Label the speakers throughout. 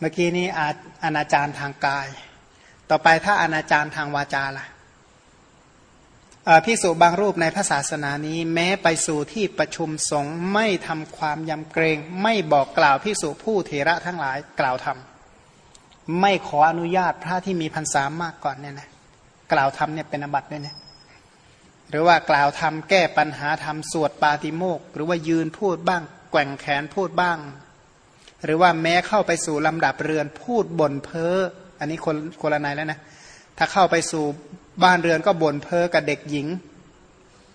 Speaker 1: เมื่อกี้นี้อาอนาจารทางกาย ต่อไปถ้าอนาจารทางวาจาล่ะพิสุบางรูปในพระศาสนานี้ แม้ไปสู่ที่ประชุมสงฆ์ไม่ทำความยำเกรง ไม่บอกกล่าวพิสุผู้เทระทั้งหลายกล่าวทำไม่ขออนุญาตพระที่มีพรรษามากก่อนเนี่ยนะกล่าวทำเนี่ยเป็นอบัติด้วยนะหรือว่ากล่าวทำแก้ปัญหาทำสวดปาติโมกหรือว่ายืนพูดบ้าง แกว่งแขนพูดบ้าง หรือว่าแม้เข้าไปสู่ลำดับเรือนพูดบ่นเพ้ออันนี้คนคนละนายแล้วนะถ้าเข้าไปสู่บ้านเรือนก็บ่นเพ้อกับเด็กหญิง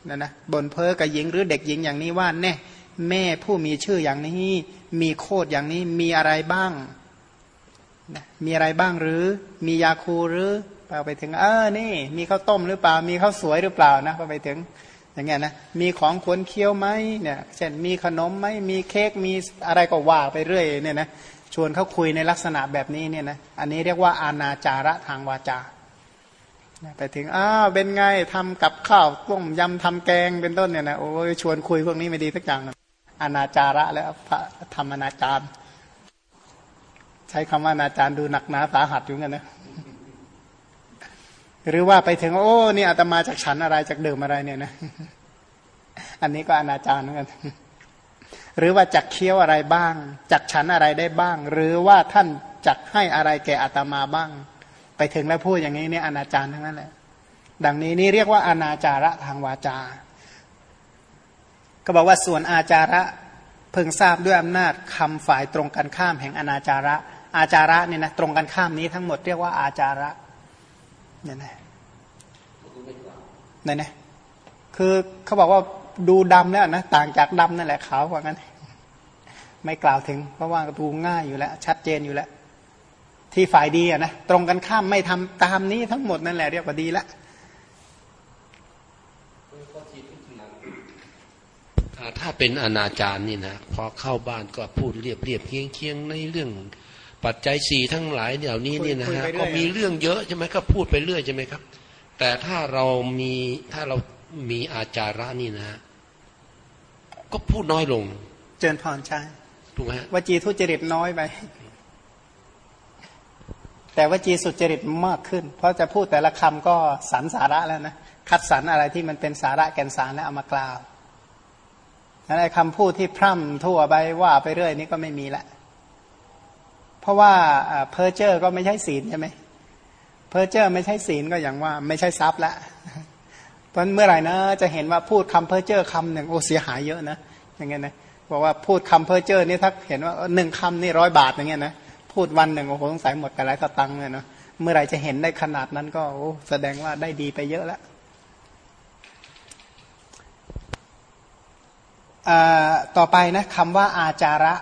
Speaker 1: นะนะบ่นเพ้อกับหญิงหรือเด็กหญิงอย่างนี้ว่าแน่แม่ผู้มีชื่ออย่างนี้มีโคดอย่างนี้มีอะไรบ้างนะมีอะไรบ้างหรือมียาคูหรือพอไปถึงเออนี่ มีข้าวต้มหรือเปล่ามีข้าวสวยหรือเปล่านะพอไปถึง อย่างเงี้ยนะมีของขวนเคี้ยวไหมเนี่ยเช่นมีขนมไหมมีเค้กมีอะไรก็ว่าไปเรื่อยเนี่ยนะชวนเขาคุยในลักษณะแบบนี้เนี่ยนะอันนี้เรียกว่าอาณาจาระทางวาจาไปถึงอ้าวเป็นไงทำกับข้าวต้มยำทำแกงเป็นต้นเนี่ยนะโอ้ยชวนคุยพวกนี้ไม่ดีสักอย่างอาณาจาระแล้วพระธรรมนาจารใช้คำว่าอาณาจารดูหนักหนาสาหัสอยู่กันนะหรือว่าไปถึงโอ้นี่อาตมาจากฉันอะไรจากเดิมอะไรเนี่ยนะ อันนี้ก็อนาจารเหมือนกันหรือว่าจักเคี้ยวอะไรบ้าง จักฉันอะไรได้บ้าง หรือว่าท่านจักให้อะไรแก่อาตมาบ้าง ไปถึงแล้วพูดอย่างนี้เนี่ยอนาจารทั้งนั้นแหละ ดังนี้นี่เรียกว่าอนาจาระทางวาจา ก็บอกว่าส่วนอาจาระเพิ่งทราบด้วยอำนาจคำฝ่ายตรงกันข้ามแห่งอนาจาระ อาจาระเนี่ยนะตรงกันข้ามนี้ทั้งหมดเรียกว่าอาจาระเนี่ยนะเนี่ยนะคือเขาบอกว่า ดูดำแล้วนะต่างจากดำนั่นแหละขาวกว่างั้น ไม่กล่าวถึง เพราะว่าดูง่ายอยู่แล้ว ชัดเจนอยู่แล้ว ที่ฝ่ายดีอะนะตรงกันข้ามไม่ทำตามนี้ทั้งหมดนั่นแหละเรียกว่าดีแล้ว
Speaker 2: ถ้าเป็นอนาจารนี่นะพอเข้าบ้านก็พูดเรียบเรียบเคียงเคียงในเรื่อง ปัจจัยสี่ทั้งหลายเดี๋ยวนี้เนี่ยนะฮะก็มีเรื่องเยอะใช่ไหมก็พูดไปเรื่อยใช่ไหมครับ แต่ถ้าเรามีถ้าเรามีอาจาระนี่นะ ก็พูดน้อยลง
Speaker 1: เจริญพรใช่
Speaker 2: ถูกไหม
Speaker 1: วจีทุจริตน้อยไปแต่วจีสุจริตมากขึ้น เพราะจะพูดแต่ละคำก็สรรสาระแล้วนะ คัดสรรอะไรที่มันเป็นสาระแก่นสารแล้วเอามากล่าวนั้นไอ้คำพูดที่พร่ำทั่วไปว่าไปเรื่อยนี้ก็ไม่มีละ เพราะว่าเพอร์เจอร์ก็ไม่ใช่ศีลใช่ไหมเพอร์เจอร์ไม่ใช่ศีลก็อย่างว่า ไม่ใช่ทรัพย์ละ เพราะเมื่อไหร่นะจะเห็นว่าพูดคำเพ้อเจ้อคำหนึ่งโอ้เสียหายเยอะนะอย่างเงี้ยนะบอกว่าพูดคำเพ้อเจ้อนี่ถ้าเห็นว่าหนึ่งคำนี่ร้อยบาทอย่างเงี้ยนะพูดวันหนึ่งโอ้โหสงสัยหมดแต่หลายสตังค์เลยเนาะเมื่อไหร่จะเห็นได้ขนาดนั้นก็โอ้แสดงว่าได้ดีไปเยอะแล้วต่อไปนะคำว่าอาจาระ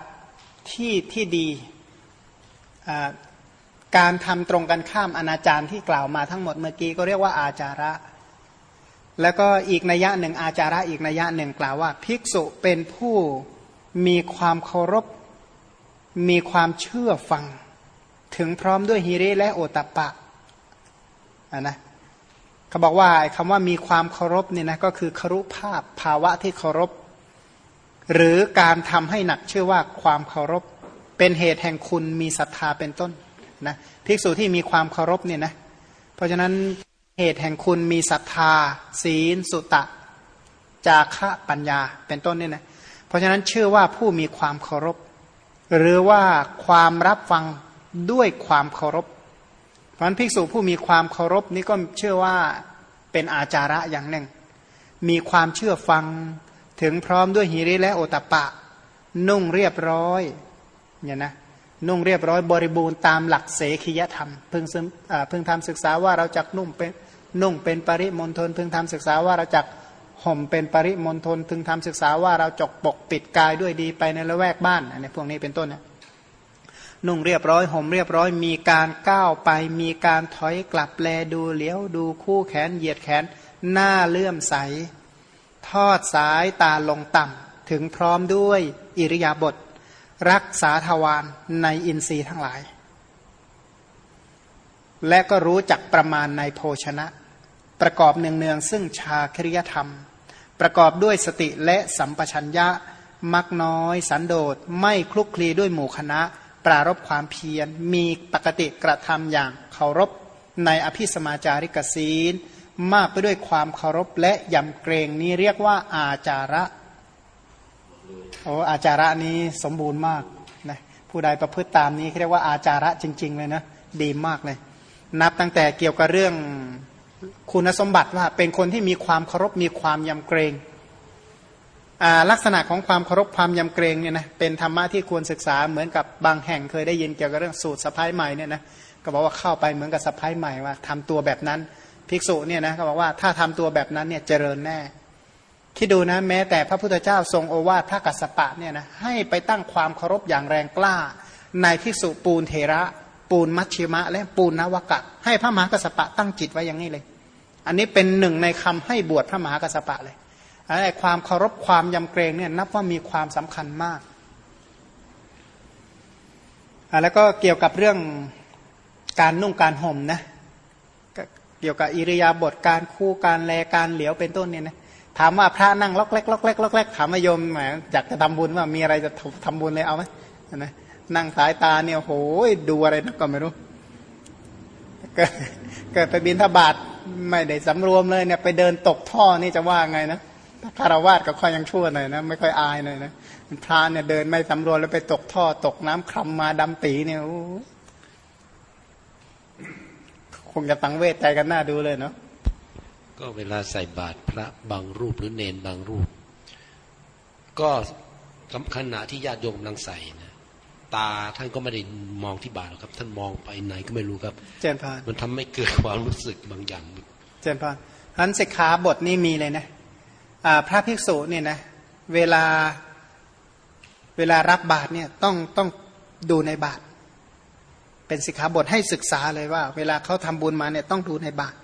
Speaker 1: ที่ที่ดีการทำตรงกันข้ามอนาจารที่กล่าวมาทั้งหมดเมื่อกี้ก็เรียกว่าอาจาระ แล้วก็อีกนัยยะหนึ่งอาจาระอีกนัยยะหนึ่งกล่าวว่า ภิกษุเป็นผู้มีความเคารพ มีความเชื่อฟัง ถึงพร้อมด้วยฮิริและโอตปะะนะเขาบอกว่าคำว่ามีความเคารพเนี่ยนะก็คือคารุภาพภาวะที่เคารพ หรือการทำให้หนักเชื่อว่าความเคารพ เป็นเหตุแห่งคุณมีศรัทธาเป็นต้นนะภิกษุที่มีความเคารพเนี่ยนะเพราะฉะนั้น เหตุแห่งคุณมีศรัทธา ศีล สุตะ จาคะปัญญาเป็นต้นเนี่ยนะเพราะฉะนั้นเชื่อว่าผู้มีความเคารพ หรือว่าความรับฟังด้วยความเคารพ เพราะนั้นภิกษุผู้มีความเคารพนี่ก็เชื่อว่าเป็นอาจาระอย่างหนึ่ง มีความเชื่อฟังถึงพร้อมด้วยหิริและโอตปะ นุ่งเรียบร้อยเนี่ยนะนุ่งเรียบร้อยบริบูรณ์ตามหลักเสขียธรรม เพิ่งซึมเพิ่งทำศึกษาว่าเราจักนุ่งเป็น นุ่งเป็นปริมณฑลพิ่งทำศึกษาว่าเราจักห่มเป็นปริมณฑลพึงทำศึกษาว่าเราจกปกปิดกายด้วยดีไปในละแวกบ้านอันนี้พวกนี้เป็นต้นนะนุ่งเรียบร้อยห่มเรียบร้อย มีการก้าวไป มีการถอยกลับแลดูเลี้ยวดูคู่แขนเหยียดแขนหน้าเลื่อมใส ทอดสายตาลงต่ำถึงพร้อมด้วยอิริยาบถรักษาทวารในอินทรีย์ทั้งหลาย และก็รู้จักประมาณในโภชนะ ประกอบเนืองๆซึ่งชาคริยธรรม ประกอบด้วยสติและสัมปชัญญะมักน้อย สันโดษไม่คลุกคลีด้วยหมู่คณะ ปรารบความเพียร มีปกติกระทำอย่างเคารพในอภิสมาจาริกศีล มากไปด้วยความเคารพและยำเกรงนี้เรียกว่าอาจาระโอ้อาจาระนี้สมบูรณ์มากนะผู้ใดประพฤติตามนี้เรียกว่าอาจาระจริง ๆ เลยนะดีมากเลย นับตั้งแต่เกี่ยวกับเรื่อง คุณสมบัติว่าเป็นคนที่มีความเคารพมีความยำเกรงลักษณะของความเคารพความยำเกรงเนี่ยนะเป็นธรรมะที่ควรศึกษาเหมือนกับบางแห่งเคยได้ยินเกี่ยวกับเรื่องสูตรสะพ้ายใหม่เนี่ยนะก็บอกว่าเข้าไปเหมือนกับสะพ้ายใหม่ว่าทำตัวแบบนั้นภิกษุเนี่ยนะก็บอกว่าถ้าทำตัวแบบนั้นเนี่ยเจริญแน่คิดดูนะแม้แต่พระพุทธเจ้าทรงโอวาทพระกัสสปะเนี่ยนะให้ไปตั้งความเคารพอย่างแรงกล้าในภิกษุปูนเทระ ปูนมัชชิมะ และปูนนวกะให้พระมหากัสสปะตั้งจิตไว้อย่างนี้เลย อันนี้เป็นหนึ่งในคำให้บวชพระมหากัสสปะเลยไอ้ความเคารพความยำเกรงเนี่ยนับว่ามีความสำคัญมากแล้วก็เกี่ยวกับเรื่องการนุ่งการห่มนะเกี่ยวกับอิริยาบถการคู่การแลการเหลียวเป็นต้นเนี่ยนะถามว่าพระนั่งล็อกเล็กล็อกเล็กล็อกเล็กถามมายมแหมอยากจะทำบุญว่ามีอะไรจะทำบุญเลยเอาไหมนะ นั่งสายตาเนี่ยโหยดูอะไรนักก็ไม่รู้เกิดไปบินทบาทไม่ได้สำรวมเลยเนี่ยไปเดินตกท่อนี่จะว่าไงนะคารวาสก็ค่อยยังชั่วหน่อยนะไม่ค่อยอายหน่อยนะพระเนี่ยเดินไม่สำรวมแล้วไปตกท่อ ตกน้ำคลำมาดำปีเนี่ยคงจะตังเวทใจกันหน้าดูเลยเนาะ
Speaker 2: ก็เวลาใส่บาตรพระบางรูปหรือเนนบางรูป ก็ขณะที่ญาติโยมกำลังใส่นะ ตาท่านก็ไม่ได้มองที่บาตรหรอกครับ ท่านมองไปไหนก็ไม่รู้ครับ
Speaker 1: เจนพาน
Speaker 2: มันทำให้เกิดความรู้สึกบางอย่าง
Speaker 1: เจนพานทันสิกขาบทนี่มีเลยนะพระภิกษุเนี่ยนะเวลาเวลารับบาตรเนี่ยต้องต้องดูในบาตรเป็นสิกขาบทให้ศึกษาเลยว่า เวลาเขาทำบุญมาเนี่ยต้องดูในบาตร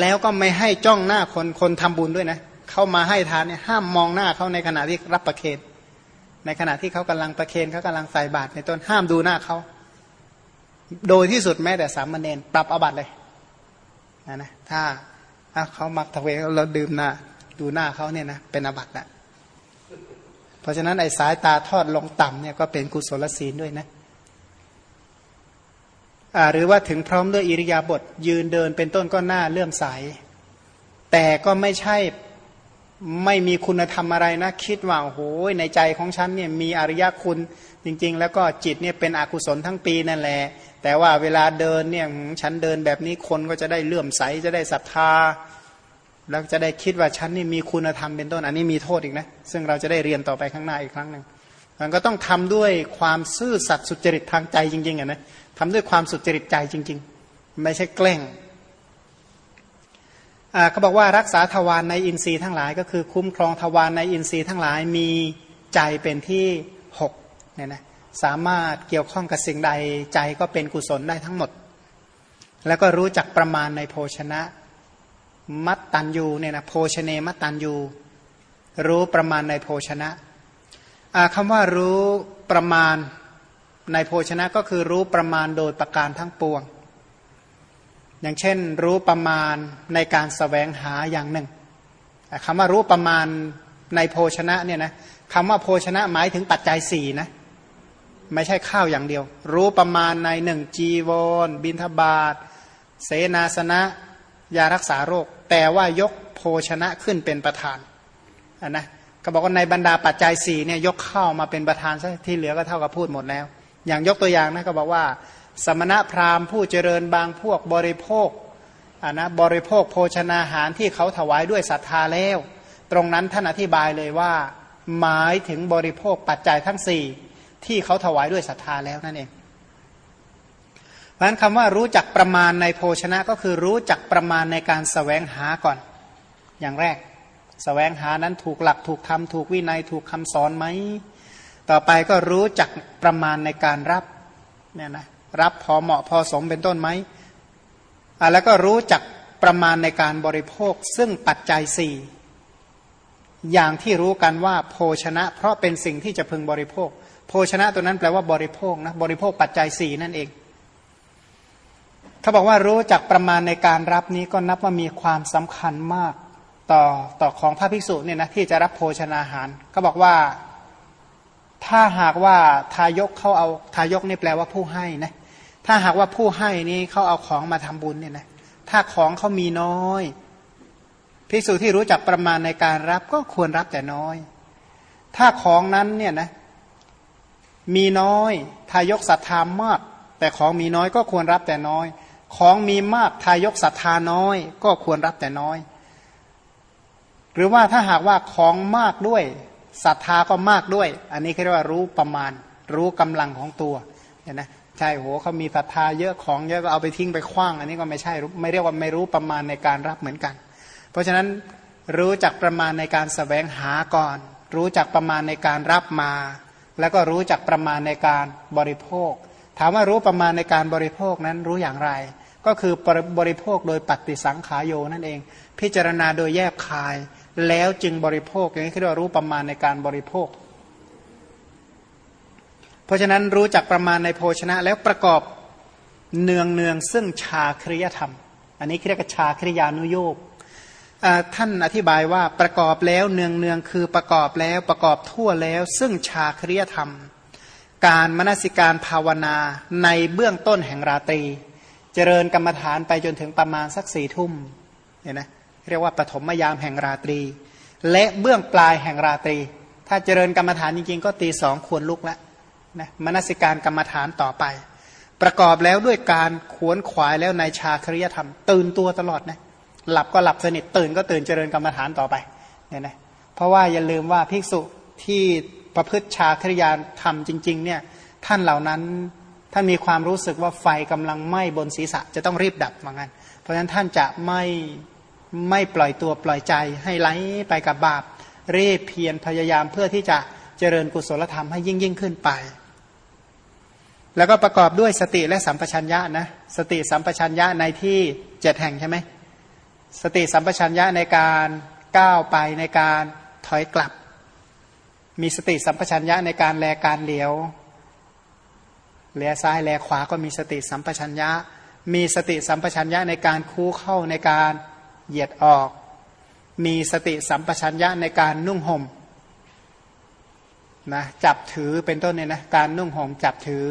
Speaker 1: แล้วก็ไม่ให้จ้องหน้าคนคนทำบุญด้วยนะเข้ามาให้ทานเนี่ยห้ามมองหน้าเขาในขณะที่รับประเคน ในขณะที่เขากำลังประเคนเขากำลังใส่บาตรในต้นห้ามดูหน้าเขา โดยที่สุดแม้แต่สามเณรปรับอาบัตเลยนะนะถ้าเขามักทะเวเราดื่มหน้าดูหน้าเขาเนี่ยนะเป็นอาบัตินะเพราะฉะนั้นไอ้สายตาทอดลงต่ำเนี่ยก็เป็นกุศลศีลด้วยนะหรือว่าถึงพร้อมด้วยอิริยาบถยืนเดินเป็นต้นก็หน้าเลื่อมใสแต่ก็ไม่ใช่ ไม่มีคุณธรรมอะไรนะ คิดว่าโอ้โหในใจของฉันเนี่ยมีอริยคุณจริง ๆ แล้วก็จิตเนี่ยเป็นอกุศลทั้งปีนั่นแหละแต่ว่าเวลาเดินเนี่ยฉันเดินแบบนี้คนก็จะได้เลื่อมใสจะได้ศรัทธา แล้วจะได้คิดว่าฉันนี่มีคุณธรรมเป็นต้นอันนี้มีโทษอีกนะ ซึ่งเราจะได้เรียนต่อไปข้างหน้าอีกครั้งหนึ่งมันก็ต้องทำด้วยความซื่อสัตย์สุจริตทางใจจริงๆอะนะทำด้วยความสุจริตใจจริง ๆ ไม่ใช่แกล้ง เขาบอกว่ารักษาทวารในอินทรีย์ทั้งหลาย ก็คือคุ้มครองทวารในอินทรีย์ทั้งหลายมีใจเป็นที่หกเนี่ยนะสามารถเกี่ยวข้องกับสิ่งใดใจก็เป็นกุศลได้ทั้งหมด แล้วก็รู้จักประมาณในโภชนะมัตตัญยูเนี่ยนะโภชเนมัตตัญยูรู้ประมาณในโภชนะคำว่ารู้ประมาณในโภชนะก็คือรู้ประมาณโดยประการทั้งปวง อย่างเช่นรู้ประมาณในการสแสวงหาอย่างหนึ่งคำว่ารู้ประมาณในโภชนะเนี่ยนะคำว่าโภชนะหมายถึงปัจจัยสี่นะไม่ใช่ข้าวอย่างเดียว รู้ประมาณในหนึ่งจีวร บินทบาทเสนาสนะ ยารักษาโรค แต่ว่ายกโภชนะขึ้นเป็นประธานนนะก็บอกว่าในบรรดาปัจจัยสี่เนี่ยยกข้าวมาเป็นประธานซะที่เหลือก็เท่ากับพูดหมดแล้ว อย่างยกตัวอย่างนะก็บอกว่า สมณะพราหมณ์ผู้เจริญบางพวกบริโภคอ่านะบริโภคโภชนาหารที่เขาถวายด้วยศรัทธาแล้ว ตรงนั้นท่านอธิบายเลยว่า หมายถึงบริโภคปัจจัยทั้งสี่ที่เขาถวายด้วยศรัทธาแล้วนั่นเองเพราะนั้นคำว่ารู้จักประมาณในโภชนะก็คือรู้จักประมาณในการสแสวงหาก่อน อย่างแรกสแสวงหานั้นถูกหลักถูกธรรมถูกวินัยถูกคำสอนไหมต่อไปก็รู้จักประมาณในการรับเนี่ยนะ รับพอเหมาะพอสมเป็นต้นไหมอะแล้วก็รู้จักประมาณในการบริโภคซึ่งปัจจัยสี่อย่างที่รู้กันว่าโภชนะ เพราะเป็นสิ่งที่จะพึงบริโภค โภชนะตัวนั้นแปลว่าบริโภคนะบริโภคปัจจัยสี่นั่นเองเขาบอกว่ารู้จักประมาณในการรับนี้ก็นับว่ามีความสำคัญมากต่อต่อของพระภิกษุเนี่ยนะที่จะรับโภชนาหารเขาบอกว่าถ้าหากว่าทายกเขาเอาทายกนี่แปลว่าผู้ให้นะ ถ้าหากว่าผู้ให้นี่เขาเอาของมาทำบุญเนี่ยนะถ้าของเขามีน้อยภิกษุที่รู้จักประมาณในการรับก็ควรรับแต่น้อย ถ้าของนั้นเนี่ยนะมีน้อยทายกศรัทธามาก แต่ของมีน้อยก็ควรรับแต่น้อย ของมีมากทายกศรัทธาน้อย ก็ควรรับแต่น้อย หรือว่าถ้าหากว่าของมากด้วยศรัทธาก็มากด้วย อันนี้เรียกว่ารู้ประมาณ รู้กำลังของตัว ห็นไหมใช่โหเขามีศรัทธาเยอะของเยอะก็เอาไปทิ้งไปคว้าง อันนี้ก็ไม่ใช่ไม่เรียกว่าไม่รู้ประมาณในการรับเหมือนกัน เพราะฉะนั้นรู้จักประมาณในการสแสวงหาก่อน รู้จักประมาณในการรับมา แล้วก็รู้จักประมาณในการบริโภค ถามว่ารู้ประมาณในการบริโภคนั้นรู้อย่างไร ก็คือบริโภคโดยปฏิสังขายโยนั่นเอง พิจารณาโดยแยบคาย แล้วจึงบริโภคอย่างนี้เรียกว่ารู้ประมาณในการบริโภค เพราะฉะนั้นรู้จักประมาณในโภชนะแล้วประกอบเนืองเนืองซึ่งชาคริยธรรม อันนี้เรียกว่าชาคริยานุโยกท่านอธิบายว่าประกอบแล้วเนืองเนืองคือประกอบแล้วประกอบทั่วแล้ว ซึ่งชาคริยธรรม การมนสิการภาวนาในเบื้องต้นแห่งราตรี เจริญกรรมฐานไปจนถึงประมาณสักสี่ทุ่มเห็นไหมเรียกว่าปฐมยามแห่งราตรี และเบื้องปลายแห่งราตรี ถ้าเจริญกรรมฐานจริงๆ ก็ตีสองควรลุกแล้ว นะมนสิการกรรมฐานต่อไป ประกอบแล้วด้วยการขวนขวายแล้วในชาคริยธรรม ตื่นตัวตลอดนะหลับก็หลับสนิทตื่นก็ตื่นเจริญกรรมฐานต่อไปเนี่ยนะเพราะว่าอย่าลืมว่าภิกษุที่ประพฤติชาคริยธรรมจริง ๆ เนี่ยท่านเหล่านั้นท่านมีความรู้สึกว่าไฟกำลังไหม้บนศีรษะจะต้องรีบดับเหมือนกันเพราะฉะนั้นท่านจะไม่ไม่ปล่อยตัวปล่อยใจให้ไหลไปกับบาปเรีบเพียรพยายามเพื่อที่จะเจริญกุศลธรรมให้ยิ่งยิ่งขึ้นไป แล้วก็ประกอบด้วยสติและสัมปชัญญะนะสติสัมปชัญญะในที่เจ็ดแห่งใช่ไหมสติสัมปชัญญะในการก้าวไปในการถอยกลับ มีสติสัมปชัญญะในการแลการเหลียวแลซ้ายแลขวาก็มีสติสัมปชัญญะ มีสติสัมปชัญญะในการคู่เข้าในการเหยียดออก มีสติสัมปชัญญะในการนุ่งห่มนะจับถือเป็นต้นเนี่ยนะการนุ่งห่มจับถือ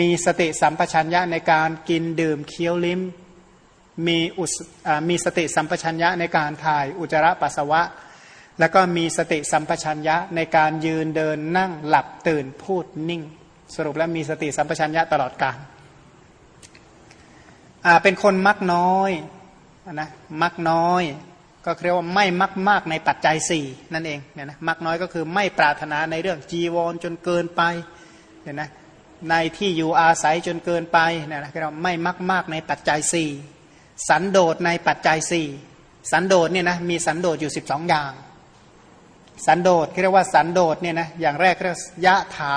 Speaker 1: มีสติสัมปชัญญะในการกินดื่มเคี้ยวลิ้ม มีอุสมีสติสัมปชัญญะในการถ่ายอุจจาระปัสสาวะ แล้วก็มีสติสัมปชัญญะในการยืนเดินนั่งหลับตื่นพูดนิ่ง สรุปแล้วมีสติสัมปชัญญะตลอดกาลเป็นคนมักน้อยนะมักน้อย ก็เรียกว่าไม่มักมากในปัจจัยสี่นั่นเองเนี่ยนะมักน้อยก็คือไม่ปรารถนาในเรื่องจีวรจนเกินไปเนี่ยนะ ในที่อยู่อาศัยจนเกินไปเนี่ยนะเราไม่มักมากในปัจจัยสี่สันโดษในปัจจัยสี่สันโดษเนี่ยนะมีสันโดษอยู่สิบสองอย่าง สันโดษเรียกว่าสันโดษเนี่ยนะอย่างแรกเรียกยะถา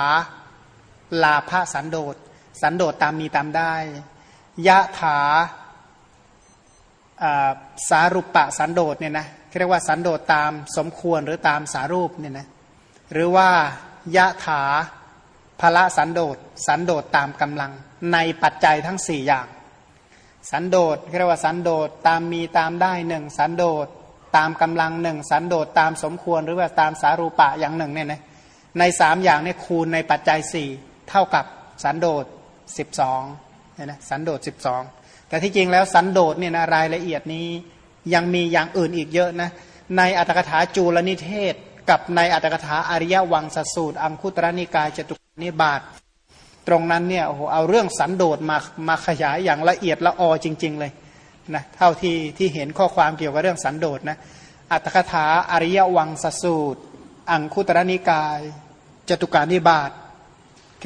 Speaker 1: ลาภสันโดษสันโดษตามมีตามได้ ยะถาสารุปปะสันโดษเนี่ยนะเรียกว่าสันโดษตามสมควรหรือตามสารูปเนี่ยนะหรือว่ายะถา ภละสันโดษสันโดษตามกำลัง ในปัจจัยทั้งสี่อย่าง สันโดษเรียกว่าสันโดษตามมีตามได้หนึ่งสันโดษตามกำลังหนึ่งสันโดษตามสมควรหรือว่าตามสารูปะอย่างหนึ่งเนี่ยนะในสามอย่างเนี่ยคูณในปัจจัยสี่เท่ากับสันโดษสิบสองเนี่ยนะสันโดษสิบสองแต่ที่จริงแล้วสันโดษเนี่ยนะรายละเอียดนี้ยังมีอย่างอื่นอีกเยอะนะในอัตถกถาจูลนิเทศ กับในอัตถกถาอริยวังสสูตร อังคุตรนิกายจตุ นิบาตตรงนั้นเนี่ยโอ้โหเอาเรื่องสันโดษมามาขยายอย่างละเอียดละออจริง ๆ เลยนะเท่าที่ที่เห็นข้อความเกี่ยวกับเรื่องสันโดษนะอัตถกถาอริยวังสสูตร อังคุตรนิกาย จตุการนิบาต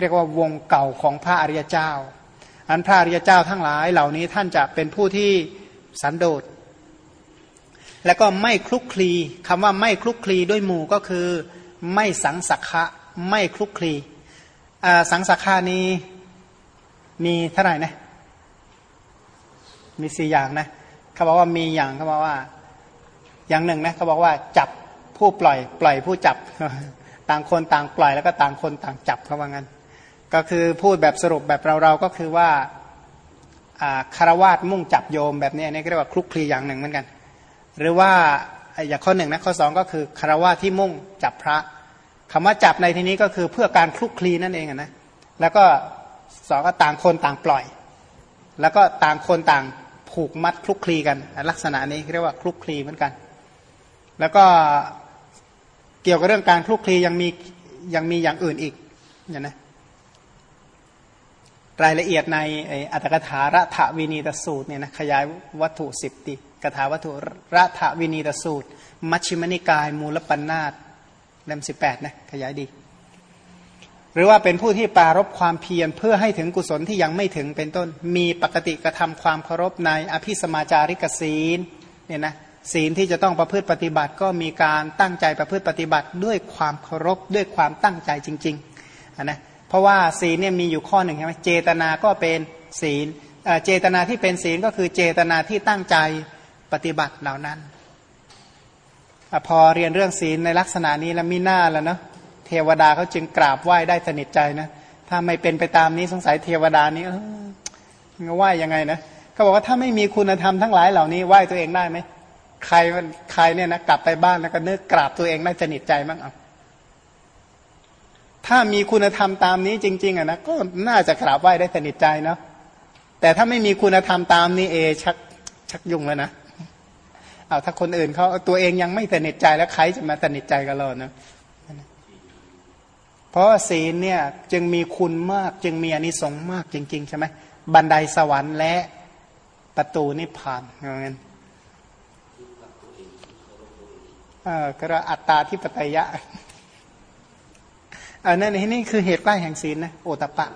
Speaker 1: เรียกว่าวงเก่าของพระอริยเจ้า อันพระอริยเจ้าทั้งหลายเหล่านี้ท่านจะเป็นผู้ที่สันโดษ แล้วก็ไม่คลุกคลีคำว่าไม่คลุกคลีด้วยหมู่ก็คือ ไม่สังสักขะไม่คลุกคลี สังสักขานี้มีเท่าไหร่นะ มีสี่อย่างนะเขาบอกว่ามีอย่างเขาบอกว่า อย่างหนึ่งนะเขาบอกว่าจับผู้ปล่อย ปล่อยผู้จับ ต่างคนต่างปล่อยแล้วก็ต่างคนต่างจับเขาว่างั้น ก็คือพูดแบบสรุปแบบเราๆก็คือว่าคารวาสมุ่งจับโยมแบบนี้นี่เรียกว่าคลุกคลีอย่างหนึ่งเหมือนกัน หรือว่าอย่างข้อหนึ่งนะข้อสองก็คือคารวาสที่มุ่งจับพระ คำว่าจับในที่นี้ก็คือเพื่อการคลุกคลีนั่นเองนะแล้วก็สองก็ต่างคนต่างปล่อย แล้วก็ต่างคนต่างผูกมัดคลุกคลีกัน ลักษณะนี้เรียกว่าคลุกคลีเหมือนกัน แล้วก็เกี่ยวกับเรื่องการคลุกคลียังมียังมีอย่างอื่นอีกเนี่ยนะรายละเอียดในอัตถกถาระถวินีตสูตรเนี่ยนะขยายวัตถุสิบติกถาวัตถุระถวินีตสูตร มัชฌิมนิกาย มูลปัญนาต เล่มสิบแปดนะขยายดี หรือว่าเป็นผู้ที่ปารบความเพียรเพื่อให้ถึงกุศลที่ยังไม่ถึงเป็นต้น มีปกติกระทำความเคารพในอภิสมาจาริกศีลเนี่ยนะศีลที่จะต้องประพฤติปฏิบัติก็มีการตั้งใจประพฤติปฏิบัติด้วยความเคารพด้วยความตั้งใจจริงๆนะเพราะว่าศีลเนี่ยมีอยู่ข้อหนึ่งใช่ไหมเจตนาก็เป็นศีลเจตนาที่เป็นศีลก็คือเจตนาที่ตั้งใจปฏิบัติเหล่านั้น พอเรียนเรื่องศีลในลักษณะนี้แล้วมีหน้าแล้วเนาะเทวดาเขาจึงกราบไหว้ได้สนิทใจนะ ถ้าไม่เป็นไปตามนี้สงสัยเทวดานี้ไหว้ยังไงนะเขาบอกว่าถ้าไม่มีคุณธรรมทั้งหลายเหล่านี้ไหว้ตัวเองได้ไหมใครใครเนี่ยนะกลับไปบ้านแล้วก็นึกกราบตัวเองน่าจะหนิดใจมั้งเอาถ้ามีคุณธรรมตามนี้จริง ๆอะนะก็น่าจะกราบไหว้ได้สนิทใจเนาะแต่ถ้าไม่มีคุณธรรมตามนี้เอชักชักยุ่งแล้วนะ เอาถ้าคนอื่นเขาตัวเองยังไม่สนิทใจแล้วใครจะมาสนิทใจกับเรานะเพราะศีลเนี่ยจึงมีคุณมาก จึงมีอนิสงส์มากจริง ๆ ใช่ไหมบันไดสวรรค์และประตูนิพพานอย่างนั้นเออก็อัตตาที่ปไตยะอันนั้นนี่คือเหตุใกล้แห่งศีลนะโอตปะ